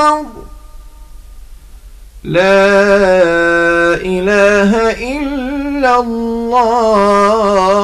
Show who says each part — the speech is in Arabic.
Speaker 1: أكبر لا إله إلا الله.